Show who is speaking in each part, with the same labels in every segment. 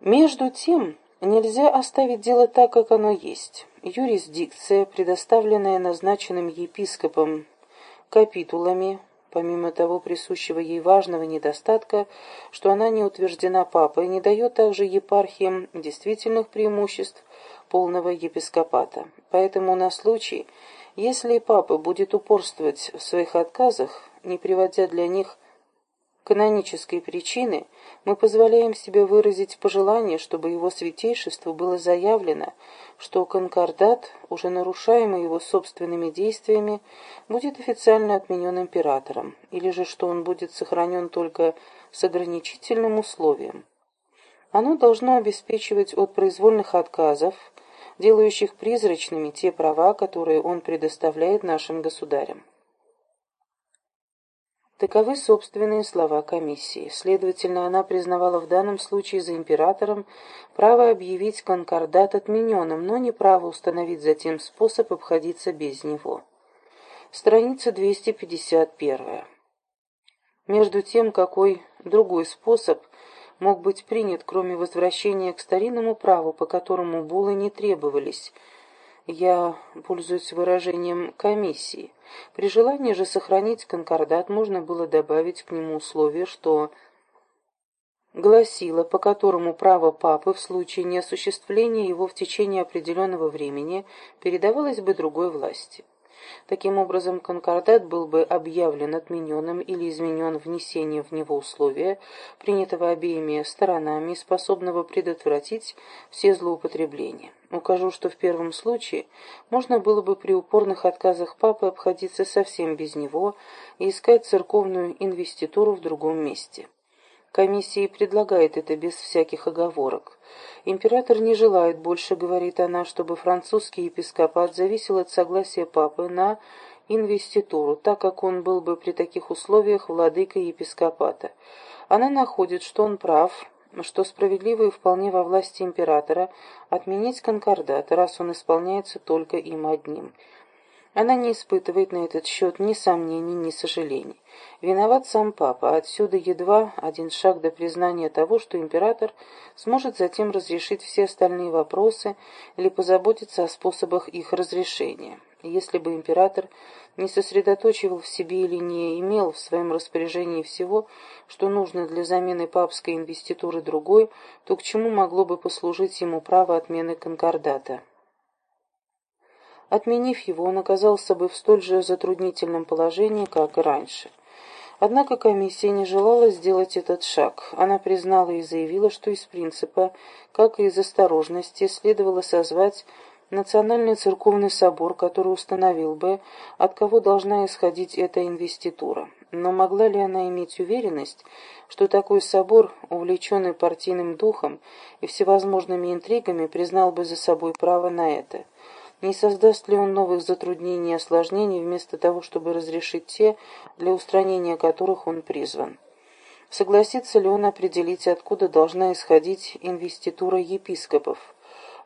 Speaker 1: Между тем, нельзя оставить дело так, как оно есть. Юрисдикция, предоставленная назначенным епископом капитулами, помимо того присущего ей важного недостатка, что она не утверждена папой, не дает также епархиям действительных преимуществ полного епископата. Поэтому на случай, если папа будет упорствовать в своих отказах, не приводя для них канонической причины, мы позволяем себе выразить пожелание, чтобы его святейшеству было заявлено, что конкордат, уже нарушаемый его собственными действиями, будет официально отменен императором, или же что он будет сохранен только с ограничительным условием. Оно должно обеспечивать от произвольных отказов, делающих призрачными те права, которые он предоставляет нашим государям. Таковы собственные слова комиссии. Следовательно, она признавала в данном случае за императором право объявить конкордат отмененным, но не право установить затем способ обходиться без него. Страница 251. Между тем, какой другой способ мог быть принят, кроме возвращения к старинному праву, по которому булы не требовались – я пользуюсь выражением комиссии. При желании же сохранить конкордат можно было добавить к нему условие, что гласило, по которому право папы в случае неосуществления его в течение определенного времени передавалось бы другой власти. Таким образом, конкордат был бы объявлен отмененным или изменен внесением в него условия, принятого обеими сторонами, способного предотвратить все злоупотребления. Укажу, что в первом случае можно было бы при упорных отказах папы обходиться совсем без него и искать церковную инвеституру в другом месте. Комиссия предлагает это без всяких оговорок. Император не желает больше, говорит она, чтобы французский епископат зависел от согласия папы на инвеституру, так как он был бы при таких условиях владыкой епископата. Она находит, что он прав, что справедливо и вполне во власти императора отменить конкордат, раз он исполняется только им одним – она не испытывает на этот счет ни сомнений, ни сожалений. Виноват сам папа, отсюда едва один шаг до признания того, что император сможет затем разрешить все остальные вопросы или позаботиться о способах их разрешения. Если бы император не сосредоточивал в себе или не имел в своем распоряжении всего, что нужно для замены папской инвеституры другой, то к чему могло бы послужить ему право отмены конкордата? Отменив его, он оказался бы в столь же затруднительном положении, как и раньше. Однако комиссия не желала сделать этот шаг. Она признала и заявила, что из принципа, как и из осторожности, следовало созвать Национальный церковный собор, который установил бы, от кого должна исходить эта инвеститура. Но могла ли она иметь уверенность, что такой собор, увлеченный партийным духом и всевозможными интригами, признал бы за собой право на это? Не создаст ли он новых затруднений и осложнений, вместо того, чтобы разрешить те, для устранения которых он призван? Согласится ли он определить, откуда должна исходить инвеститура епископов?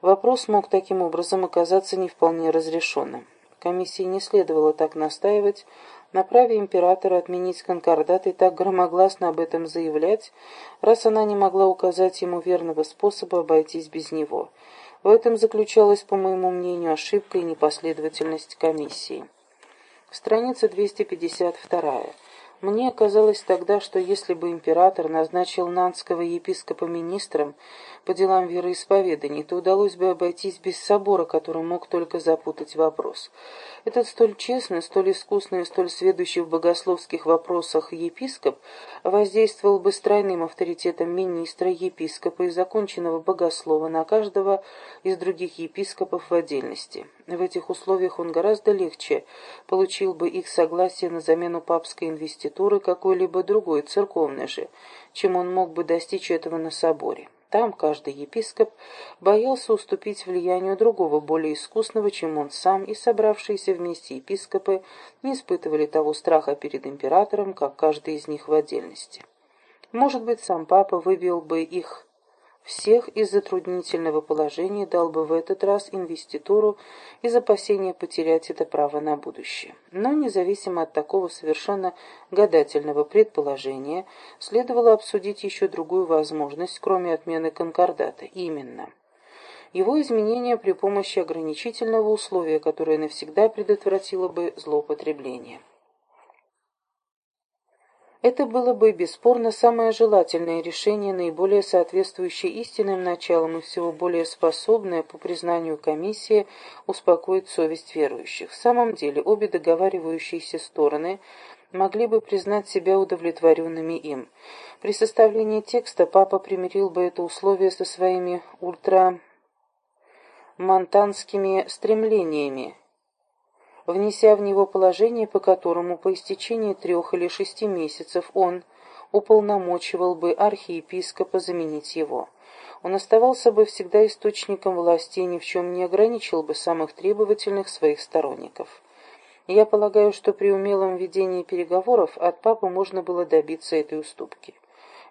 Speaker 1: Вопрос мог таким образом оказаться не вполне разрешенным. Комиссии не следовало так настаивать на праве императора отменить конкордат и так громогласно об этом заявлять, раз она не могла указать ему верного способа обойтись без него – в этом заключалась, по моему мнению, ошибка и непоследовательность комиссии. Страница 252. Мне казалось тогда, что если бы император назначил нанского епископа министром по делам вероисповеданий, то удалось бы обойтись без собора, который мог только запутать вопрос. Этот столь честный, столь искусный и столь сведущий в богословских вопросах епископ воздействовал бы с авторитетом министра, епископа и законченного богослова на каждого из других епископов в отдельности. В этих условиях он гораздо легче получил бы их согласие на замену папской инвеституры какой-либо другой, церковной же, чем он мог бы достичь этого на соборе. Там каждый епископ боялся уступить влиянию другого, более искусного, чем он сам, и собравшиеся вместе епископы не испытывали того страха перед императором, как каждый из них в отдельности. Может быть, сам папа вывел бы их всех из затруднительного положения дал бы в этот раз инвеституру из опасения потерять это право на будущее. Но независимо от такого совершенно гадательного предположения, следовало обсудить еще другую возможность, кроме отмены конкордата, именно его изменение при помощи ограничительного условия, которое навсегда предотвратило бы злоупотребление. Это было бы бесспорно самое желательное решение, наиболее соответствующее истинным началам и всего более способное, по признанию комиссии, успокоить совесть верующих. В самом деле, обе договаривающиеся стороны могли бы признать себя удовлетворенными им. При составлении текста папа примирил бы это условие со своими ультрамонтанскими стремлениями, внеся в него положение, по которому по истечении трех или шести месяцев он уполномочивал бы архиепископа заменить его. Он оставался бы всегда источником власти и ни в чем не ограничил бы самых требовательных своих сторонников. Я полагаю, что при умелом ведении переговоров от папы можно было добиться этой уступки.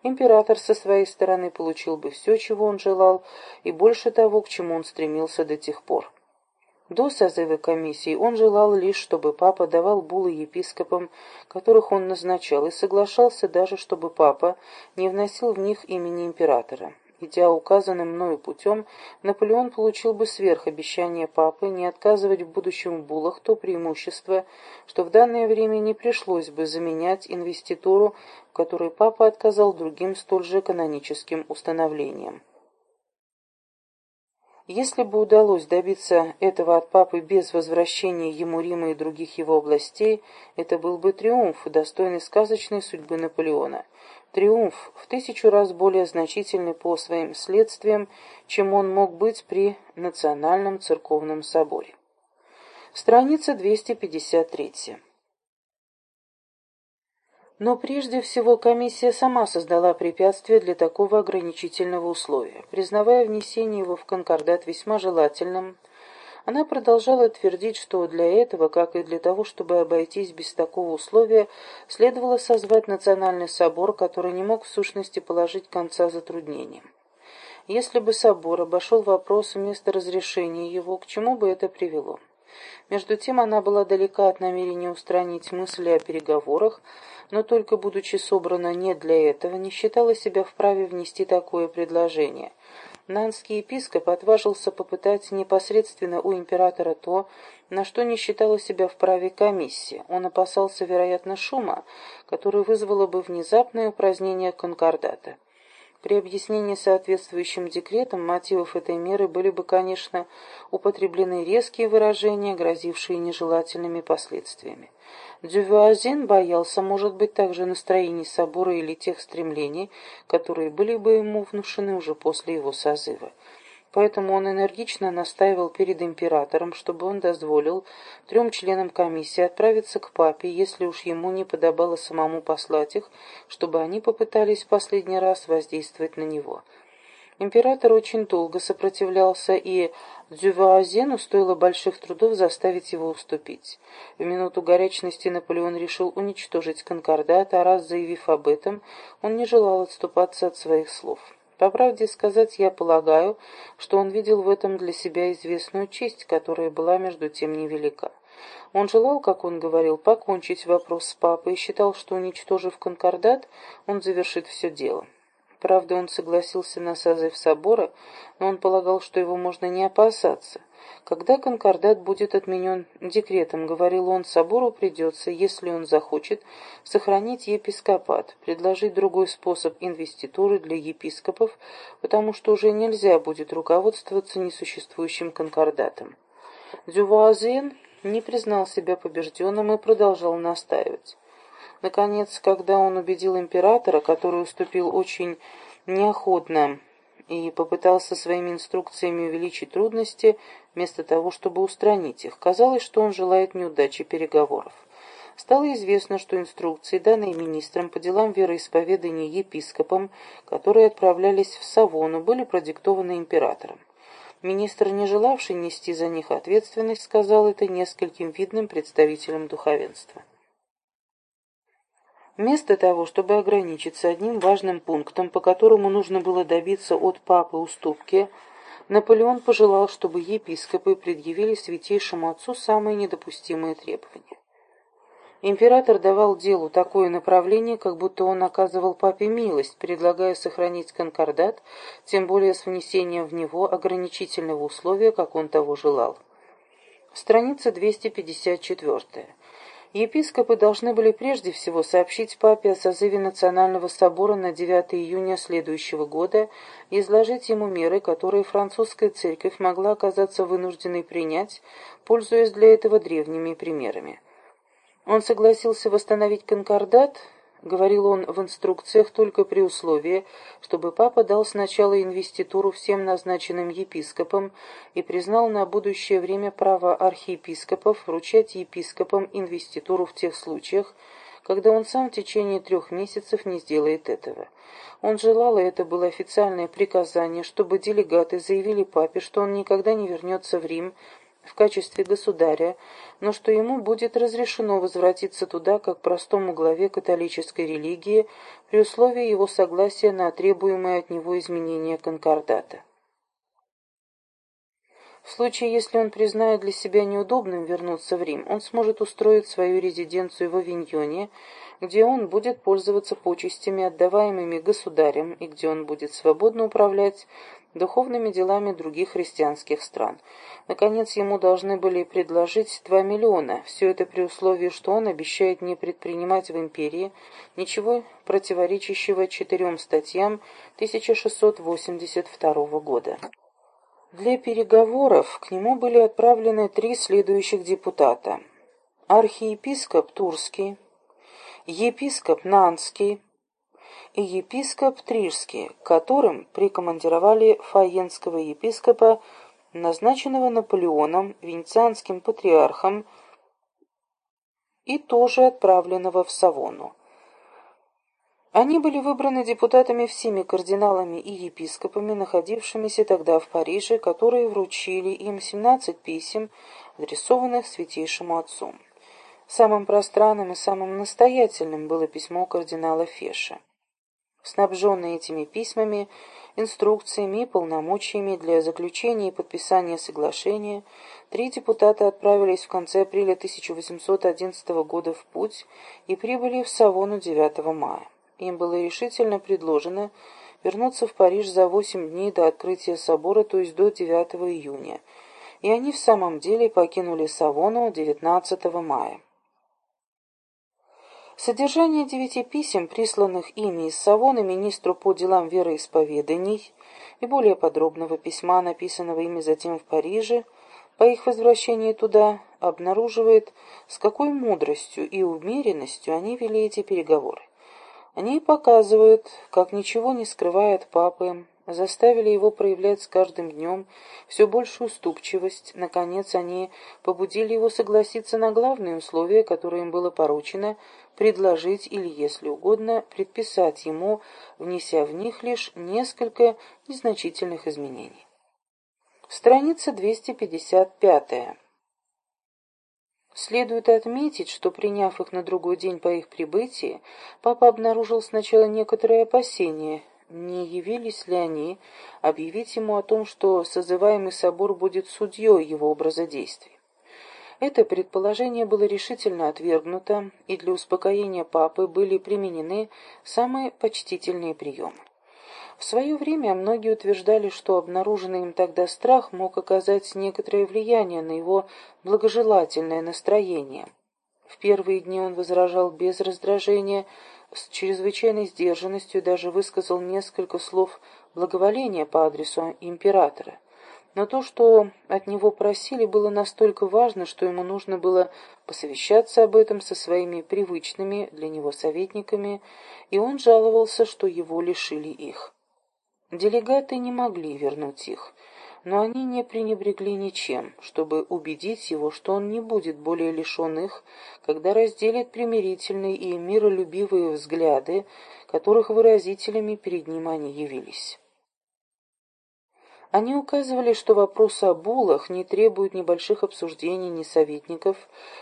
Speaker 1: Император со своей стороны получил бы все, чего он желал, и больше того, к чему он стремился до тех пор. До созыва комиссии он желал лишь, чтобы папа давал булы епископам, которых он назначал, и соглашался даже, чтобы папа не вносил в них имени императора. Идя указанным мною путем, Наполеон получил бы сверх обещания папы не отказывать в будущем булах то преимущество, что в данное время не пришлось бы заменять инвеституру, в которой папа отказал другим столь же каноническим установлениям. Если бы удалось добиться этого от папы без возвращения ему Рима и других его областей, это был бы триумф, достойный сказочной судьбы Наполеона. Триумф в тысячу раз более значительный по своим следствиям, чем он мог быть при Национальном церковном соборе. Страница 253. Но прежде всего комиссия сама создала препятствие для такого ограничительного условия. Признавая внесение его в конкордат весьма желательным, она продолжала твердить, что для этого, как и для того, чтобы обойтись без такого условия, следовало созвать национальный собор, который не мог в сущности положить конца затруднениям. Если бы собор обошел вопрос вместо разрешения его, к чему бы это привело? Между тем она была далека от намерения устранить мысли о переговорах, но только будучи собрана не для этого, не считала себя вправе внести такое предложение. Нанский епископ отважился попытать непосредственно у императора то, на что не считала себя вправе комиссия. Он опасался, вероятно, шума, который вызвало бы внезапное упразднение конкордата. При объяснении соответствующим декретом мотивов этой меры были бы, конечно, употреблены резкие выражения, грозившие нежелательными последствиями. Дювуазен боялся, может быть, также настроений собора или тех стремлений, которые были бы ему внушены уже после его созыва. Поэтому он энергично настаивал перед императором, чтобы он дозволил трем членам комиссии отправиться к папе, если уж ему не подобало самому послать их, чтобы они попытались в последний раз воздействовать на него. Император очень долго сопротивлялся, и Дзюваазену стоило больших трудов заставить его уступить. В минуту горячности Наполеон решил уничтожить конкордат, а раз заявив об этом, он не желал отступаться от своих слов. По правде сказать, я полагаю, что он видел в этом для себя известную честь, которая была между тем невелика. Он желал, как он говорил, покончить вопрос с папой и считал, что, уничтожив конкордат, он завершит все дело. Правда, он согласился на созыв собора, но он полагал, что его можно не опасаться. Когда конкордат будет отменен декретом, говорил он, собору придется, если он захочет, сохранить епископат, предложить другой способ инвеституры для епископов, потому что уже нельзя будет руководствоваться несуществующим конкордатом. Дювуазен не признал себя побежденным и продолжал настаивать. Наконец, когда он убедил императора, который уступил очень неохотно и попытался своими инструкциями увеличить трудности, вместо того, чтобы устранить их. Казалось, что он желает неудачи переговоров. Стало известно, что инструкции, данные министрам по делам вероисповедания епископам, которые отправлялись в Савону, были продиктованы императором. Министр, не желавший нести за них ответственность, сказал это нескольким видным представителям духовенства. Вместо того, чтобы ограничиться одним важным пунктом, по которому нужно было добиться от папы уступки, Наполеон пожелал, чтобы епископы предъявили святейшему отцу самые недопустимые требования. Император давал делу такое направление, как будто он оказывал папе милость, предлагая сохранить конкордат, тем более с внесением в него ограничительного условия, как он того желал. Страница 254. Епископы должны были прежде всего сообщить папе о созыве Национального собора на 9 июня следующего года и изложить ему меры, которые французская церковь могла оказаться вынужденной принять, пользуясь для этого древними примерами. Он согласился восстановить конкордат, говорил он в инструкциях только при условии, чтобы папа дал сначала инвеституру всем назначенным епископам и признал на будущее время право архиепископов вручать епископам инвеституру в тех случаях, когда он сам в течение трех месяцев не сделает этого. Он желал, и это было официальное приказание, чтобы делегаты заявили папе, что он никогда не вернется в Рим в качестве государя, но что ему будет разрешено возвратиться туда как простому главе католической религии при условии его согласия на требуемое от него изменение конкордата. В случае, если он признает для себя неудобным вернуться в Рим, он сможет устроить свою резиденцию в Авиньоне, где он будет пользоваться почестями, отдаваемыми государем, и где он будет свободно управлять духовными делами других христианских стран. Наконец, ему должны были предложить 2 миллиона, все это при условии, что он обещает не предпринимать в империи ничего противоречащего четырем статьям 1682 года. Для переговоров к нему были отправлены три следующих депутата. Архиепископ Турский, епископ Нанский, и епископ Трижский, которым прикомандировали фаенского епископа, назначенного Наполеоном, венецианским патриархом, и тоже отправленного в Савону. Они были выбраны депутатами всеми кардиналами и епископами, находившимися тогда в Париже, которые вручили им 17 писем, адресованных Святейшему Отцу. Самым пространным и самым настоятельным было письмо кардинала Феша. Снабженные этими письмами, инструкциями и полномочиями для заключения и подписания соглашения, три депутата отправились в конце апреля 1811 года в путь и прибыли в Савону 9 мая. Им было решительно предложено вернуться в Париж за восемь дней до открытия собора, то есть до 9 июня, и они в самом деле покинули Савону 19 мая. Содержание девяти писем, присланных ими из Савона министру по делам вероисповеданий, и более подробного письма, написанного ими затем в Париже, по их возвращении туда, обнаруживает, с какой мудростью и умеренностью они вели эти переговоры. Они показывают, как ничего не скрывая от папы, заставили его проявлять с каждым днем все большую уступчивость. Наконец, они побудили его согласиться на главные условия, которые им было поручено предложить или, если угодно, предписать ему, внеся в них лишь несколько незначительных изменений. Страница 255. Следует отметить, что, приняв их на другой день по их прибытии, папа обнаружил сначала некоторые опасения, не явились ли они объявить ему о том, что созываемый собор будет судьей его образа действий. Это предположение было решительно отвергнуто, и для успокоения папы были применены самые почтительные приемы. В свое время многие утверждали, что обнаруженный им тогда страх мог оказать некоторое влияние на его благожелательное настроение. В первые дни он возражал без раздражения, с чрезвычайной сдержанностью даже высказал несколько слов благоволения по адресу императора. Но то, что от него просили, было настолько важно, что ему нужно было посовещаться об этом со своими привычными для него советниками, и он жаловался, что его лишили их. Делегаты не могли вернуть их, но они не пренебрегли ничем, чтобы убедить его, что он не будет более лишен их, когда разделит примирительные и миролюбивые взгляды, которых выразителями перед ним они явились. Они указывали, что вопросы о булах не требуют ни больших обсуждений, ни советников,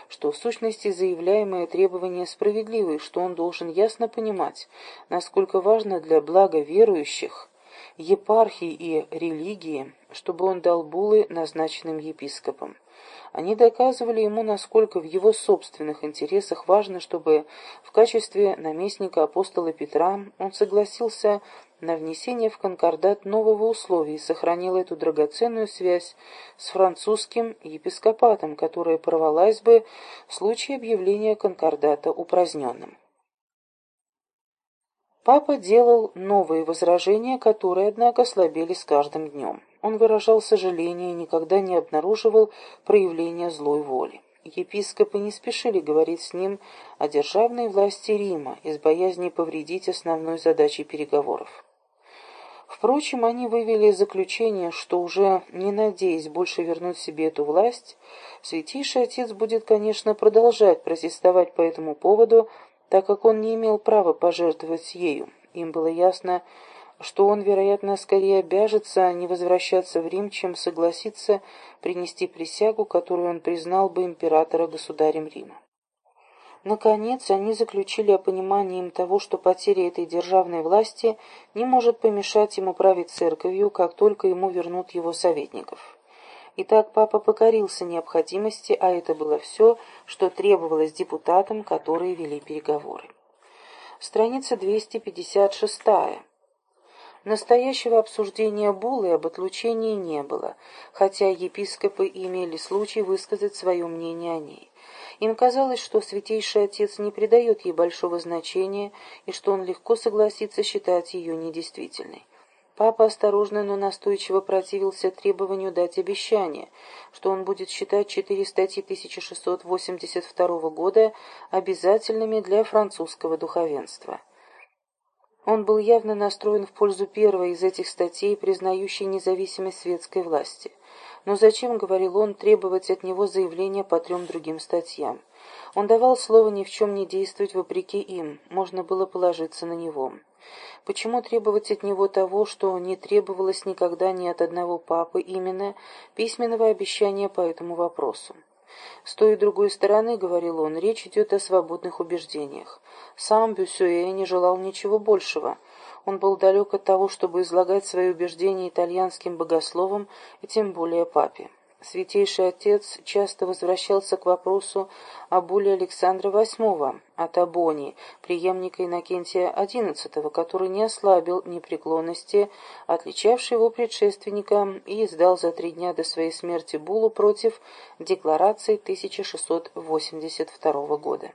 Speaker 1: что в сущности заявляемые требования справедливы, что он должен ясно понимать, насколько важно для блага верующих, епархии и религии, чтобы он дал булы назначенным епископам. Они доказывали ему, насколько в его собственных интересах важно, чтобы в качестве наместника апостола Петра он согласился на внесение в конкордат нового условия и сохранил эту драгоценную связь с французским епископатом, которая порвалась бы в случае объявления конкордата упраздненным. Папа делал новые возражения, которые, однако, слабели с каждым днем. Он выражал сожаление и никогда не обнаруживал проявления злой воли. Епископы не спешили говорить с ним о державной власти Рима из боязни повредить основной задачей переговоров. Впрочем, они вывели заключение, что уже не надеясь больше вернуть себе эту власть, Святейший Отец будет, конечно, продолжать протестовать по этому поводу, так как он не имел права пожертвовать ею. Им было ясно, что он, вероятно, скорее обяжется не возвращаться в Рим, чем согласиться принести присягу, которую он признал бы императора государем Рима. Наконец, они заключили о понимании им того, что потеря этой державной власти не может помешать ему править церковью, как только ему вернут его советников. Итак, папа покорился необходимости, а это было все, что требовалось депутатам, которые вели переговоры. Страница 256. Настоящего обсуждения буллы об отлучении не было, хотя епископы имели случай высказать свое мнение о ней. Им казалось, что Святейший Отец не придает ей большого значения и что он легко согласится считать ее недействительной. Папа осторожно, но настойчиво противился требованию дать обещание, что он будет считать четыре статьи 1682 года обязательными для французского духовенства. Он был явно настроен в пользу первой из этих статей, признающей независимость светской власти. Но зачем, говорил он, требовать от него заявления по трем другим статьям? Он давал слово ни в чем не действовать вопреки им, можно было положиться на него. Почему требовать от него того, что не требовалось никогда ни от одного папы, именно письменного обещания по этому вопросу? С той и другой стороны, говорил он, речь идет о свободных убеждениях. Сам Бюссуэ не желал ничего большего – он был далек от того, чтобы излагать свои убеждения итальянским богословам и тем более папе. Святейший Отец часто возвращался к вопросу о буле Александра VIII от Абони, преемника Иннокентия XI, который не ослабил непреклонности, отличавшей его предшественника, и издал за три дня до своей смерти булу против декларации 1682 года.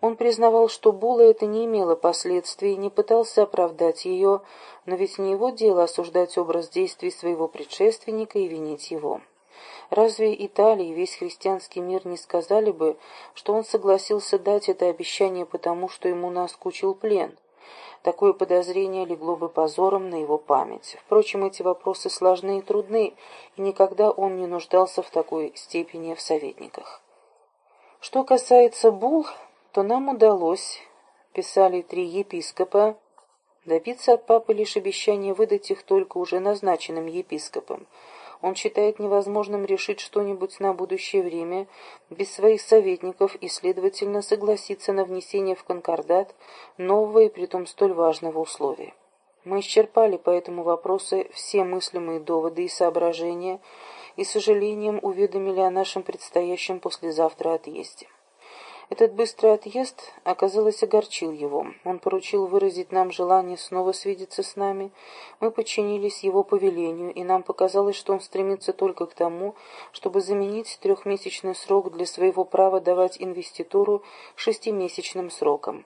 Speaker 1: Он признавал, что була это не имела последствий, не пытался оправдать ее, но ведь не его дело осуждать образ действий своего предшественника и винить его. Разве Италия и весь христианский мир не сказали бы, что он согласился дать это обещание потому, что ему наскучил плен? Такое подозрение легло бы позором на его память. Впрочем, эти вопросы сложны и трудны, и никогда он не нуждался в такой степени в советниках. Что касается бул, то нам удалось, писали три епископа, добиться от папы лишь обещания выдать их только уже назначенным епископам. Он считает невозможным решить что-нибудь на будущее время без своих советников и, следовательно, согласиться на внесение в конкордат нового и притом столь важного условия. Мы исчерпали по этому вопросу все мыслимые доводы и соображения и, сожалением, уведомили о нашем предстоящем послезавтра отъезде. Этот быстрый отъезд, оказалось, огорчил его. Он поручил выразить нам желание снова свидеться с нами. Мы подчинились его повелению, и нам показалось, что он стремится только к тому, чтобы заменить трехмесячный срок для своего права давать инвеституру шестимесячным сроком.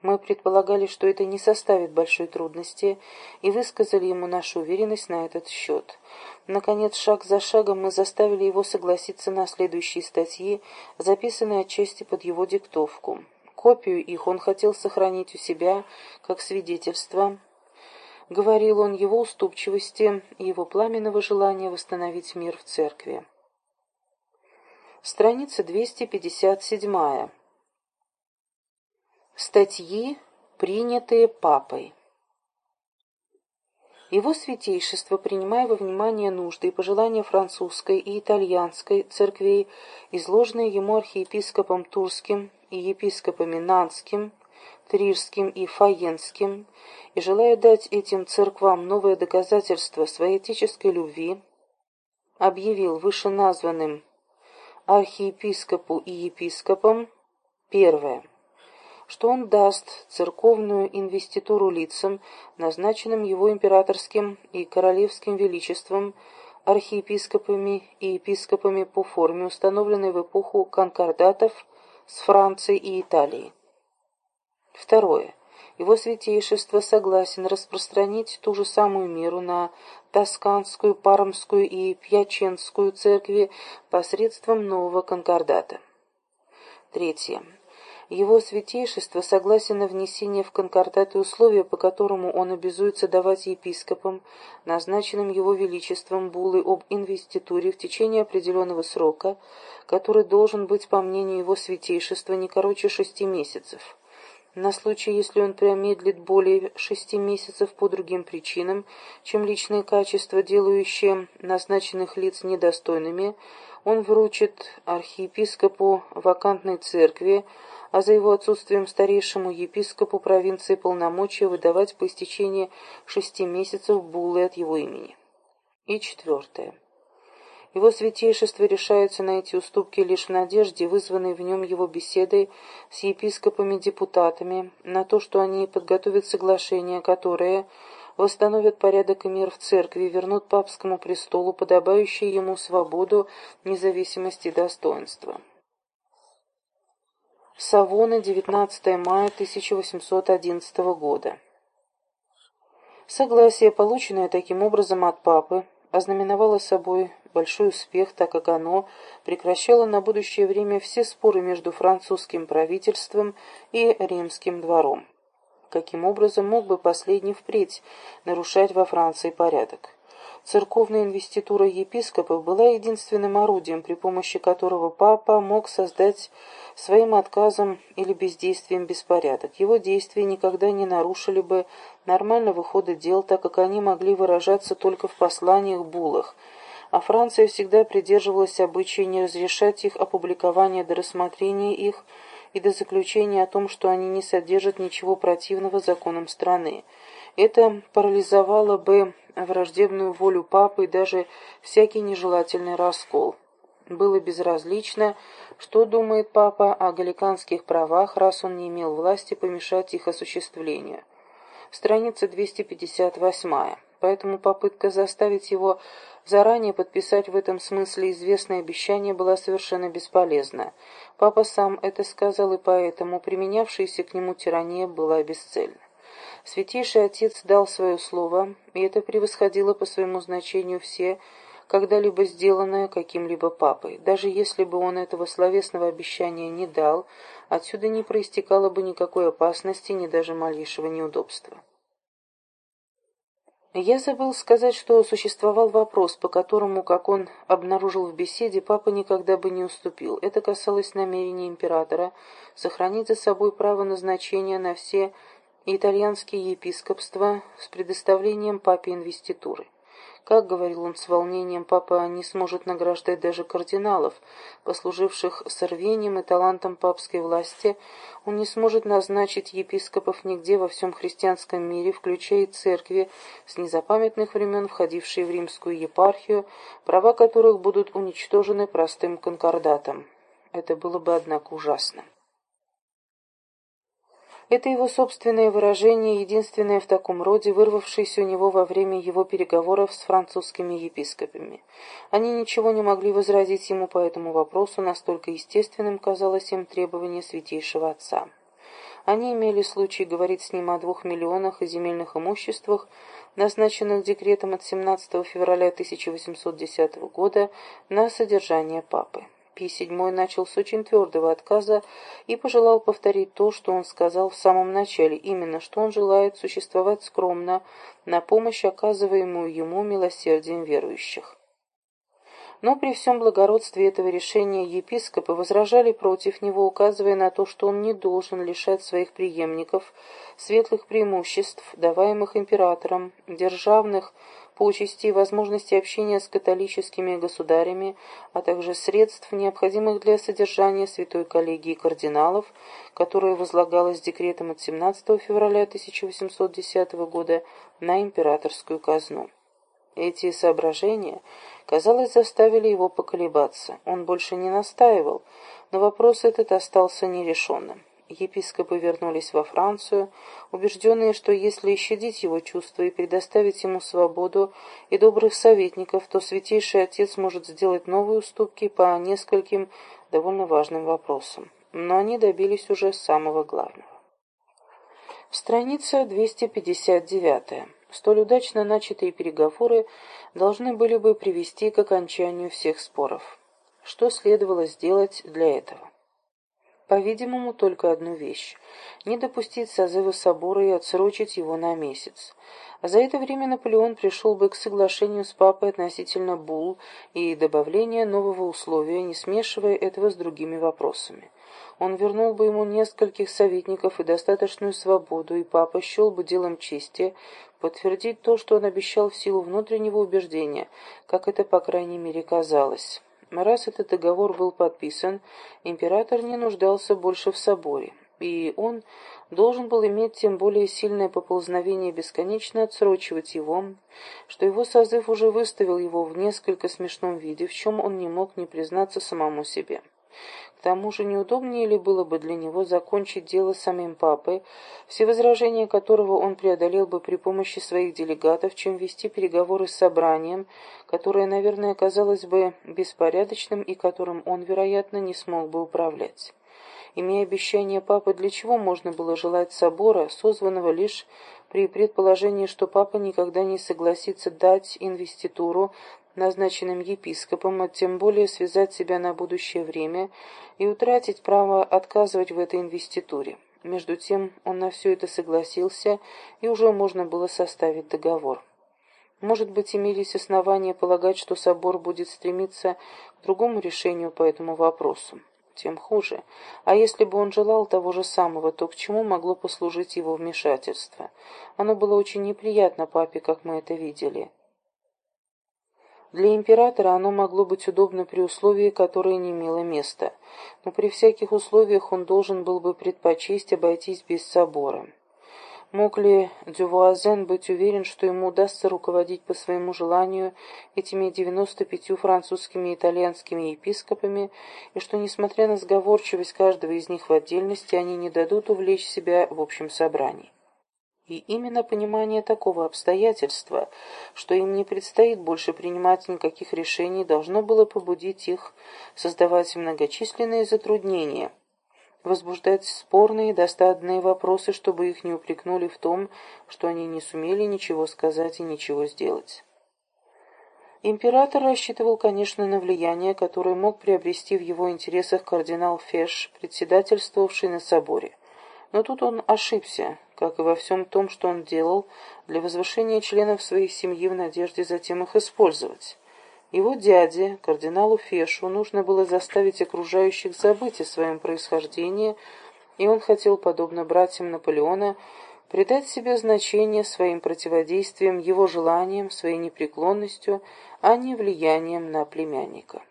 Speaker 1: Мы предполагали, что это не составит большой трудности, и высказали ему нашу уверенность на этот счет. Наконец, шаг за шагом мы заставили его согласиться на следующие статьи, записанные отчасти под его диктовку. Копию их он хотел сохранить у себя как свидетельство. Говорил он его уступчивости и его пламенного желания восстановить мир в церкви. Страница 257. Статьи, принятые папой. Его святейшество, принимая во внимание нужды и пожелания французской и итальянской церквей, изложенные ему архиепископом Турским и епископами Нанским, Трирским и Фаенским, и желая дать этим церквам новое доказательство своей отеческой любви, объявил вышеназванным архиепископу и епископам первое – что он даст церковную инвеституру лицам, назначенным его императорским и королевским величеством, архиепископами и епископами по форме, установленной в эпоху конкордатов с Францией и Италией. Второе. Его святейшество согласен распространить ту же самую меру на Тосканскую, Пармскую и Пьяченскую церкви посредством нового конкордата. Третье. Его святейшество согласен на внесение в конкордаты условия, по которому он обязуется давать епископам, назначенным его величеством буллы об инвеституре в течение определенного срока, который должен быть, по мнению его святейшества, не короче шести месяцев. На случай, если он промедлит более шести месяцев по другим причинам, чем личные качества, делающие назначенных лиц недостойными, он вручит архиепископу вакантной церкви, а за его отсутствием старейшему епископу провинции полномочия выдавать по истечении шести месяцев буллы от его имени. И четвертое. Его святейшество решается на эти уступки лишь в надежде, вызванной в нем его беседой с епископами-депутатами, на то, что они подготовят соглашение, которое восстановит порядок и мир в церкви вернут папскому престолу подобающую ему свободу, независимость и достоинство. Савона, 19 мая 1811 года. Согласие, полученное таким образом от папы, ознаменовало собой большой успех, так как оно прекращало на будущее время все споры между французским правительством и римским двором. Каким образом мог бы последний впредь нарушать во Франции порядок? Церковная инвеститура епископов была единственным орудием, при помощи которого папа мог создать своим отказом или бездействием беспорядок. Его действия никогда не нарушили бы нормального хода дел, так как они могли выражаться только в посланиях, булах, а Франция всегда придерживалась обычая не разрешать их опубликования до рассмотрения их и до заключения о том, что они не содержат ничего противного законам страны. Это парализовало бы враждебную волю папы и даже всякий нежелательный раскол. Было безразлично, что думает папа о галиканских правах, раз он не имел власти помешать их осуществлению. Страница 258. Поэтому попытка заставить его заранее подписать в этом смысле известное обещание была совершенно бесполезна. Папа сам это сказал, и поэтому применявшаяся к нему тирания была бесцельна. Святейший Отец дал свое слово, и это превосходило по своему значению все, когда-либо сделанное каким-либо папой. Даже если бы он этого словесного обещания не дал, отсюда не проистекало бы никакой опасности, ни даже малейшего неудобства. Я забыл сказать, что существовал вопрос, по которому, как он обнаружил в беседе, папа никогда бы не уступил. Это касалось намерения императора сохранить за собой право назначения на все итальянские епископства с предоставлением папе инвеституры. Как, говорил он с волнением, папа не сможет награждать даже кардиналов, послуживших с рвением и талантом папской власти, он не сможет назначить епископов нигде во всем христианском мире, включая и церкви, с незапамятных времен входившие в римскую епархию, права которых будут уничтожены простым конкордатом. Это было бы, однако, ужасно. Это его собственное выражение, единственное в таком роде, вырвавшееся у него во время его переговоров с французскими епископами. Они ничего не могли возразить ему по этому вопросу, настолько естественным казалось им требование святейшего отца. Они имели случай говорить с ним о двух миллионах и земельных имуществах, назначенных декретом от 17 февраля 1810 года на содержание папы. Пий VII начал с очень твердого отказа и пожелал повторить то, что он сказал в самом начале, именно, что он желает существовать скромно на помощь, оказываемую ему милосердием верующих. Но при всем благородстве этого решения епископы возражали против него, указывая на то, что он не должен лишать своих преемников светлых преимуществ, даваемых императором, державных почести и возможности общения с католическими государями, а также средств, необходимых для содержания святой коллегии кардиналов, которая возлагалась декретом от 17 февраля 1810 года на императорскую казну. Эти соображения, казалось, заставили его поколебаться. Он больше не настаивал, но вопрос этот остался нерешенным епископы вернулись во Францию, убежденные, что если щадить его чувства и предоставить ему свободу и добрых советников, то Святейший Отец может сделать новые уступки по нескольким довольно важным вопросам. Но они добились уже самого главного. Страница 259. Столь удачно начатые переговоры должны были бы привести к окончанию всех споров. Что следовало сделать для этого? По-видимому, только одну вещь – не допустить созыва собора и отсрочить его на месяц. А за это время Наполеон пришел бы к соглашению с папой относительно бул и добавления нового условия, не смешивая этого с другими вопросами. Он вернул бы ему нескольких советников и достаточную свободу, и папа счел бы делом чести подтвердить то, что он обещал в силу внутреннего убеждения, как это, по крайней мере, казалось. Раз этот договор был подписан, император не нуждался больше в соборе, и он должен был иметь тем более сильное поползновение бесконечно отсрочивать его, что его созыв уже выставил его в несколько смешном виде, в чем он не мог не признаться самому себе. К тому же неудобнее ли было бы для него закончить дело самим папой, все возражения которого он преодолел бы при помощи своих делегатов, чем вести переговоры с собранием, которое, наверное, казалось бы беспорядочным и которым он, вероятно, не смог бы управлять. Имея обещание папы, для чего можно было желать собора, созванного лишь при предположении, что папа никогда не согласится дать инвеституру назначенным епископом, а тем более связать себя на будущее время и утратить право отказывать в этой инвеституре. Между тем он на все это согласился, и уже можно было составить договор. Может быть, имелись основания полагать, что собор будет стремиться к другому решению по этому вопросу. Тем хуже. А если бы он желал того же самого, то к чему могло послужить его вмешательство? Оно было очень неприятно папе, как мы это видели. Для императора оно могло быть удобно при условии, которое не имело места, но при всяких условиях он должен был бы предпочесть обойтись без собора. Мог ли Дювуазен быть уверен, что ему удастся руководить по своему желанию этими 95 французскими и итальянскими епископами, и что, несмотря на сговорчивость каждого из них в отдельности, они не дадут увлечь себя в общем собрании? И именно понимание такого обстоятельства, что им не предстоит больше принимать никаких решений, должно было побудить их создавать многочисленные затруднения, возбуждать спорные и достатные вопросы, чтобы их не упрекнули в том, что они не сумели ничего сказать и ничего сделать. Император рассчитывал, конечно, на влияние, которое мог приобрести в его интересах кардинал Феш, председательствовавший на соборе. Но тут он ошибся, как и во всем том, что он делал для возвышения членов своей семьи в надежде затем их использовать. Его дяде, кардиналу Фешу, нужно было заставить окружающих забыть о своем происхождении, и он хотел, подобно братьям Наполеона, придать себе значение своим противодействием, его желаниям, своей непреклонностью, а не влиянием на племянника.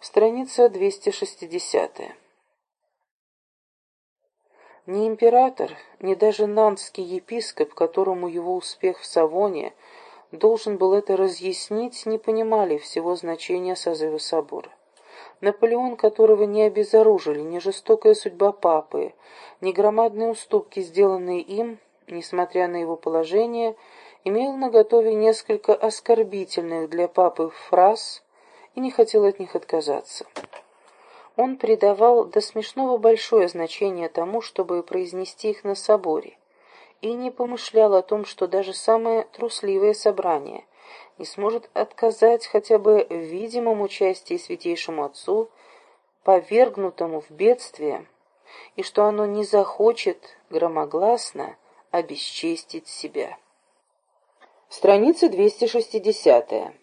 Speaker 1: Страница 260. Ни император, ни даже нанский епископ, которому его успех в Савоне должен был это разъяснить, не понимали всего значения созыва собора. Наполеон, которого не обезоружили ни жестокая судьба папы, ни громадные уступки, сделанные им, несмотря на его положение, имел наготове несколько оскорбительных для папы фраз и не хотел от них отказаться. Он придавал до смешного большое значение тому, чтобы произнести их на соборе, и не помышлял о том, что даже самое трусливое собрание не сможет отказать хотя бы в видимом участии Святейшему Отцу, повергнутому в бедствие, и что оно не захочет громогласно обесчестить себя. Страница 260.